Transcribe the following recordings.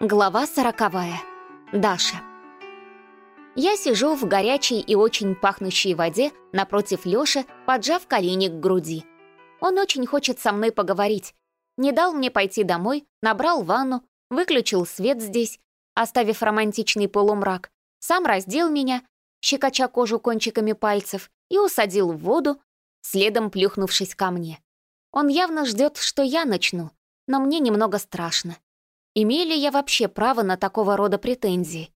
Глава сороковая. Даша. Я сижу в горячей и очень пахнущей воде напротив Лёши, поджав колени к груди. Он очень хочет со мной поговорить. Не дал мне пойти домой, набрал ванну, выключил свет здесь, оставив романтичный полумрак, сам раздел меня, щекоча кожу кончиками пальцев, и усадил в воду, следом плюхнувшись ко мне. Он явно ждет, что я начну, но мне немного страшно. Имею ли я вообще право на такого рода претензии?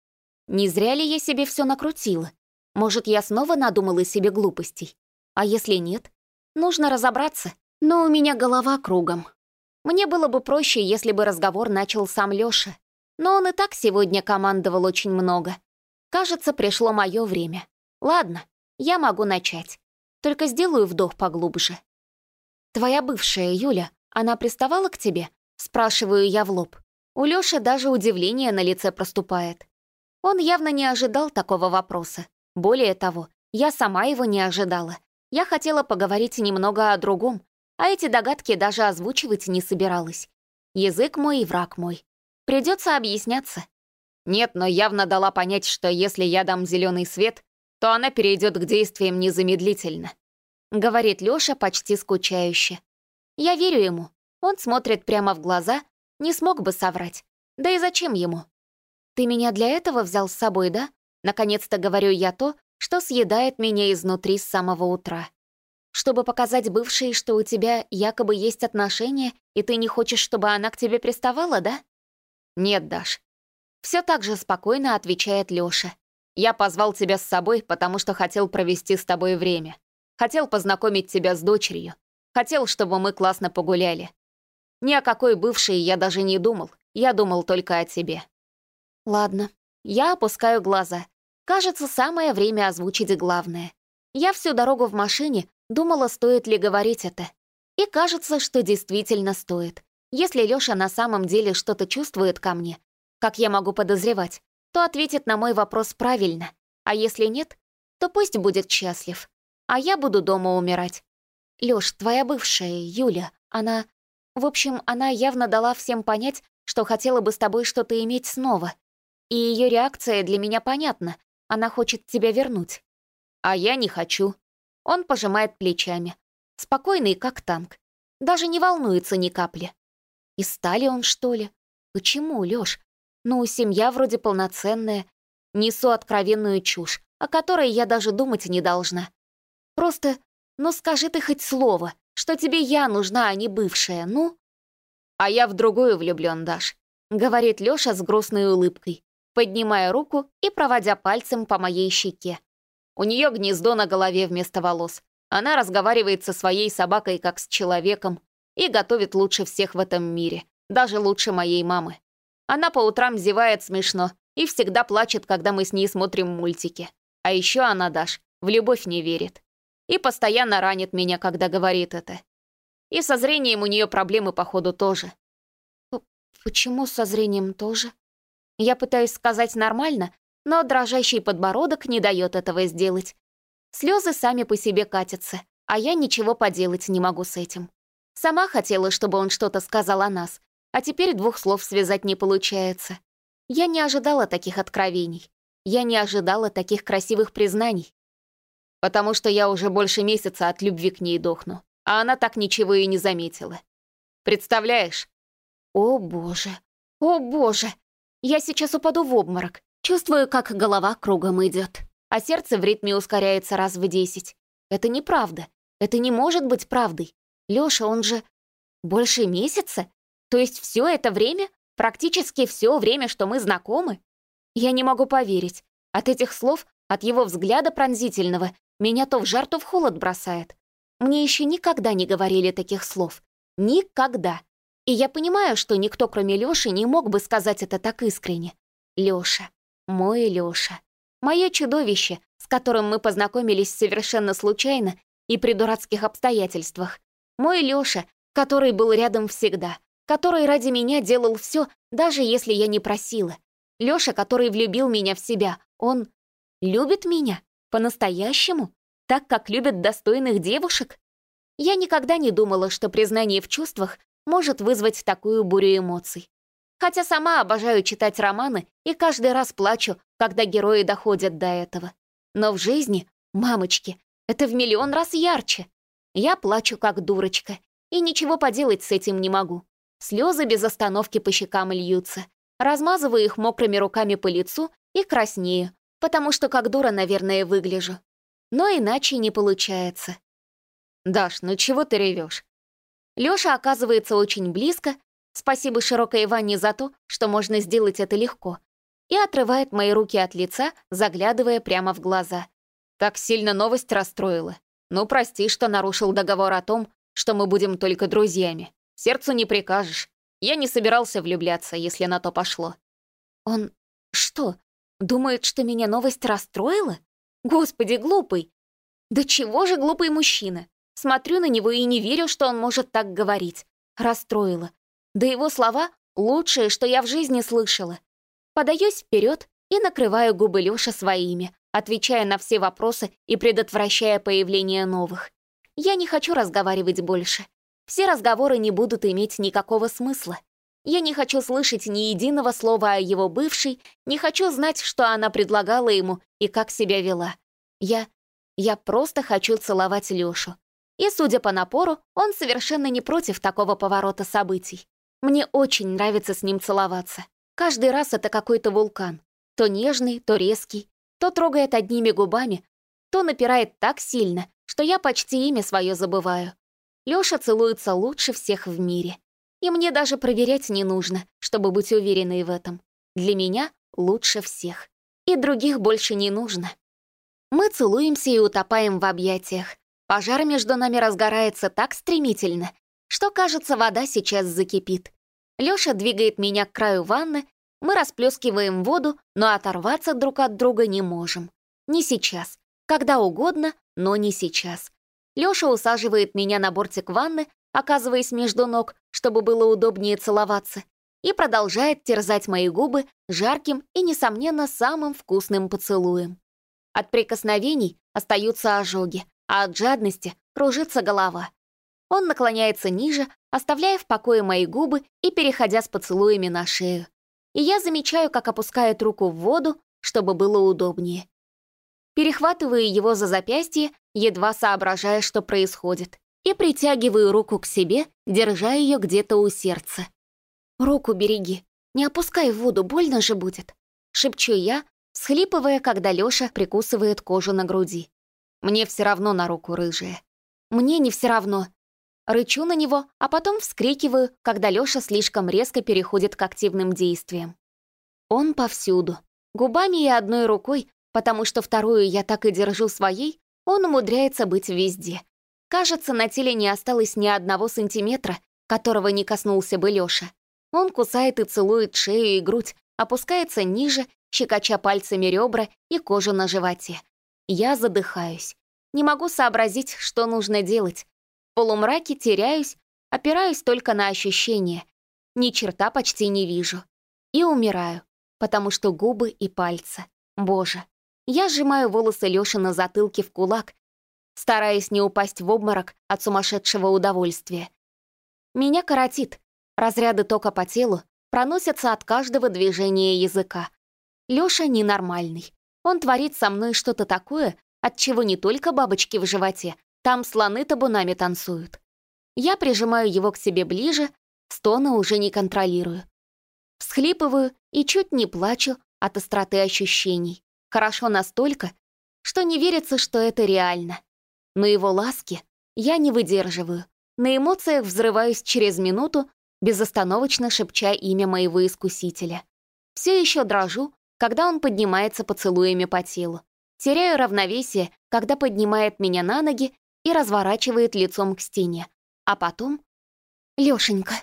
Не зря ли я себе все накрутила? Может, я снова надумала себе глупостей? А если нет? Нужно разобраться, но у меня голова кругом. Мне было бы проще, если бы разговор начал сам Лёша. Но он и так сегодня командовал очень много. Кажется, пришло мое время. Ладно, я могу начать. Только сделаю вдох поглубже. «Твоя бывшая, Юля, она приставала к тебе?» Спрашиваю я в лоб. У Лёши даже удивление на лице проступает. Он явно не ожидал такого вопроса. Более того, я сама его не ожидала. Я хотела поговорить немного о другом, а эти догадки даже озвучивать не собиралась. Язык мой и враг мой. Придется объясняться. Нет, но явно дала понять, что если я дам зеленый свет, то она перейдет к действиям незамедлительно. Говорит Лёша почти скучающе. Я верю ему. Он смотрит прямо в глаза, не смог бы соврать. Да и зачем ему? Ты меня для этого взял с собой, да? Наконец-то говорю я то, что съедает меня изнутри с самого утра. Чтобы показать бывшей, что у тебя якобы есть отношения, и ты не хочешь, чтобы она к тебе приставала, да? Нет, Даш. Все так же спокойно отвечает Лёша. Я позвал тебя с собой, потому что хотел провести с тобой время. Хотел познакомить тебя с дочерью. Хотел, чтобы мы классно погуляли. Ни о какой бывшей я даже не думал. Я думал только о тебе. Ладно, я опускаю глаза. Кажется, самое время озвучить главное. Я всю дорогу в машине думала, стоит ли говорить это. И кажется, что действительно стоит. Если Лёша на самом деле что-то чувствует ко мне, как я могу подозревать, то ответит на мой вопрос правильно. А если нет, то пусть будет счастлив. А я буду дома умирать. Лёш, твоя бывшая, Юля, она... В общем, она явно дала всем понять, что хотела бы с тобой что-то иметь снова. И ее реакция для меня понятна. Она хочет тебя вернуть. А я не хочу. Он пожимает плечами. Спокойный, как танк. Даже не волнуется ни капли. И стали он, что ли? Почему, Лёш? Ну, семья вроде полноценная. Несу откровенную чушь, о которой я даже думать не должна. Просто, ну скажи ты хоть слово, что тебе я нужна, а не бывшая, ну? А я в другую влюблён, Даш, говорит Лёша с грустной улыбкой поднимая руку и проводя пальцем по моей щеке. У нее гнездо на голове вместо волос. Она разговаривает со своей собакой как с человеком и готовит лучше всех в этом мире, даже лучше моей мамы. Она по утрам зевает смешно и всегда плачет, когда мы с ней смотрим мультики. А еще она, Даш, в любовь не верит. И постоянно ранит меня, когда говорит это. И со зрением у нее проблемы, походу, тоже. «Почему со зрением тоже?» Я пытаюсь сказать нормально, но дрожащий подбородок не дает этого сделать. Слезы сами по себе катятся, а я ничего поделать не могу с этим. Сама хотела, чтобы он что-то сказал о нас, а теперь двух слов связать не получается. Я не ожидала таких откровений. Я не ожидала таких красивых признаний. Потому что я уже больше месяца от любви к ней дохну, а она так ничего и не заметила. Представляешь? О боже, о боже, я сейчас упаду в обморок. Чувствую, как голова кругом идет, а сердце в ритме ускоряется раз в десять. Это неправда. Это не может быть правдой. Лёша, он же... Больше месяца? То есть все это время? Практически все время, что мы знакомы? Я не могу поверить. От этих слов, от его взгляда пронзительного, меня то в жар, то в холод бросает. Мне еще никогда не говорили таких слов. Никогда. И я понимаю, что никто, кроме Лёши, не мог бы сказать это так искренне. Лёша. Мой Лёша. Моё чудовище, с которым мы познакомились совершенно случайно и при дурацких обстоятельствах. Мой Лёша, который был рядом всегда, который ради меня делал всё, даже если я не просила. Лёша, который влюбил меня в себя. Он любит меня? По-настоящему? Так, как любят достойных девушек? Я никогда не думала, что признание в чувствах может вызвать такую бурю эмоций. Хотя сама обожаю читать романы и каждый раз плачу, когда герои доходят до этого. Но в жизни, мамочки, это в миллион раз ярче. Я плачу как дурочка, и ничего поделать с этим не могу. Слезы без остановки по щекам льются. Размазываю их мокрыми руками по лицу и краснею, потому что как дура, наверное, выгляжу. Но иначе не получается. «Даш, ну чего ты ревешь? Лёша оказывается очень близко, спасибо широкой Ванне за то, что можно сделать это легко, и отрывает мои руки от лица, заглядывая прямо в глаза. Так сильно новость расстроила. Ну, прости, что нарушил договор о том, что мы будем только друзьями. Сердцу не прикажешь. Я не собирался влюбляться, если на то пошло. Он что, думает, что меня новость расстроила? Господи, глупый! Да чего же глупый мужчина? Смотрю на него и не верю, что он может так говорить. Расстроила. Да его слова — лучшее, что я в жизни слышала. Подаюсь вперед и накрываю губы Лёши своими, отвечая на все вопросы и предотвращая появление новых. Я не хочу разговаривать больше. Все разговоры не будут иметь никакого смысла. Я не хочу слышать ни единого слова о его бывшей, не хочу знать, что она предлагала ему и как себя вела. Я... я просто хочу целовать Лёшу. И, судя по напору, он совершенно не против такого поворота событий. Мне очень нравится с ним целоваться. Каждый раз это какой-то вулкан. То нежный, то резкий, то трогает одними губами, то напирает так сильно, что я почти имя свое забываю. Лёша целуется лучше всех в мире. И мне даже проверять не нужно, чтобы быть уверенной в этом. Для меня лучше всех. И других больше не нужно. Мы целуемся и утопаем в объятиях. Пожар между нами разгорается так стремительно, что, кажется, вода сейчас закипит. Лёша двигает меня к краю ванны, мы расплескиваем воду, но оторваться друг от друга не можем. Не сейчас. Когда угодно, но не сейчас. Лёша усаживает меня на бортик ванны, оказываясь между ног, чтобы было удобнее целоваться, и продолжает терзать мои губы жарким и, несомненно, самым вкусным поцелуем. От прикосновений остаются ожоги, а от жадности кружится голова. Он наклоняется ниже, оставляя в покое мои губы и переходя с поцелуями на шею. И я замечаю, как опускает руку в воду, чтобы было удобнее. Перехватываю его за запястье, едва соображая, что происходит, и притягиваю руку к себе, держа ее где-то у сердца. «Руку береги, не опускай в воду, больно же будет», — шепчу я, схлипывая, когда Лёша прикусывает кожу на груди. Мне все равно на руку рыжая. Мне не все равно. Рычу на него, а потом вскрикиваю, когда Лёша слишком резко переходит к активным действиям. Он повсюду. Губами и одной рукой, потому что вторую я так и держу своей, он умудряется быть везде. Кажется, на теле не осталось ни одного сантиметра, которого не коснулся бы Лёша. Он кусает и целует шею и грудь, опускается ниже, щекоча пальцами ребра и кожу на животе. Я задыхаюсь. Не могу сообразить, что нужно делать. В полумраке теряюсь, опираюсь только на ощущения. Ни черта почти не вижу. И умираю, потому что губы и пальцы. Боже. Я сжимаю волосы Лёши на затылке в кулак, стараясь не упасть в обморок от сумасшедшего удовольствия. Меня коротит. Разряды тока по телу проносятся от каждого движения языка. Лёша ненормальный. Он творит со мной что-то такое, от чего не только бабочки в животе, там слоны табунами танцуют. Я прижимаю его к себе ближе, стоны уже не контролирую. Всхлипываю и чуть не плачу от остроты ощущений. Хорошо настолько, что не верится, что это реально. Но его ласки я не выдерживаю. На эмоциях взрываюсь через минуту, безостановочно шепча имя моего искусителя. Все еще дрожу, когда он поднимается поцелуями по телу. Теряю равновесие, когда поднимает меня на ноги и разворачивает лицом к стене. А потом... Лёшенька.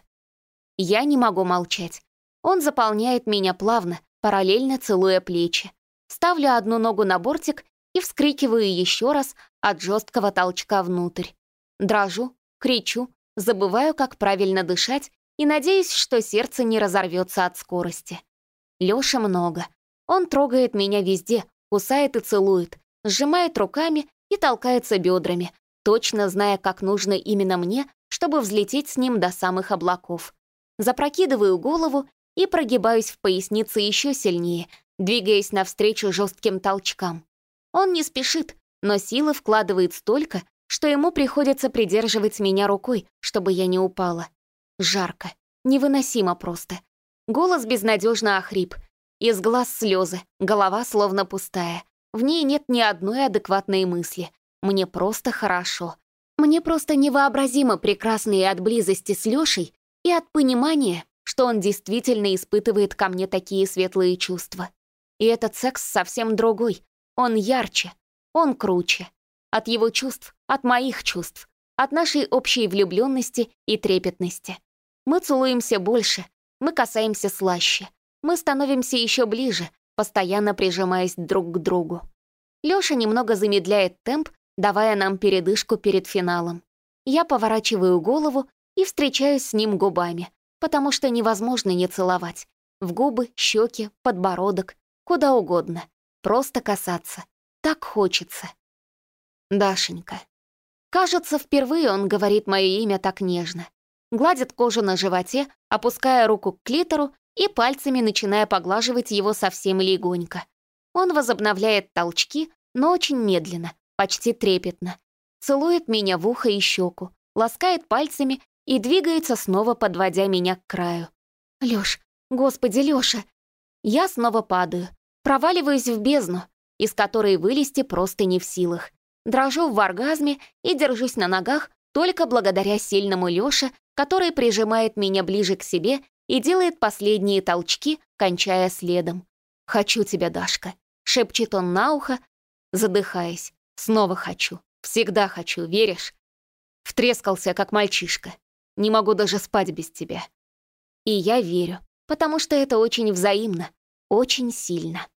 Я не могу молчать. Он заполняет меня плавно, параллельно целуя плечи. Ставлю одну ногу на бортик и вскрикиваю еще раз от жесткого толчка внутрь. Дрожу, кричу, забываю, как правильно дышать и надеюсь, что сердце не разорвется от скорости. Лёша много. Он трогает меня везде, кусает и целует, сжимает руками и толкается бедрами, точно зная, как нужно именно мне, чтобы взлететь с ним до самых облаков. Запрокидываю голову и прогибаюсь в пояснице еще сильнее, двигаясь навстречу жестким толчкам. Он не спешит, но силы вкладывает столько, что ему приходится придерживать меня рукой, чтобы я не упала. Жарко, невыносимо просто. Голос безнадежно охрип, из глаз слезы, голова словно пустая. В ней нет ни одной адекватной мысли. Мне просто хорошо. Мне просто невообразимо прекрасно и от близости с Лешей, и от понимания, что он действительно испытывает ко мне такие светлые чувства. И этот секс совсем другой. Он ярче, он круче. От его чувств, от моих чувств, от нашей общей влюбленности и трепетности. Мы целуемся больше, мы касаемся слаще, мы становимся еще ближе, постоянно прижимаясь друг к другу. Лёша немного замедляет темп, давая нам передышку перед финалом. Я поворачиваю голову и встречаюсь с ним губами, потому что невозможно не целовать. В губы, щеки, подбородок, куда угодно. Просто касаться. Так хочется. Дашенька. Кажется, впервые он говорит мое имя так нежно. Гладит кожу на животе, опуская руку к клитору и пальцами начиная поглаживать его совсем легонько. Он возобновляет толчки, но очень медленно, почти трепетно. Целует меня в ухо и щеку, ласкает пальцами и двигается снова, подводя меня к краю. Лёш, господи, Лёша! Я снова падаю, проваливаюсь в бездну, из которой вылезти просто не в силах. Дрожу в оргазме и держусь на ногах только благодаря сильному Лёше, который прижимает меня ближе к себе и делает последние толчки, кончая следом. «Хочу тебя, Дашка», — шепчет он на ухо, задыхаясь. «Снова хочу. Всегда хочу, веришь?» Втрескался, как мальчишка. Не могу даже спать без тебя. И я верю, потому что это очень взаимно, очень сильно.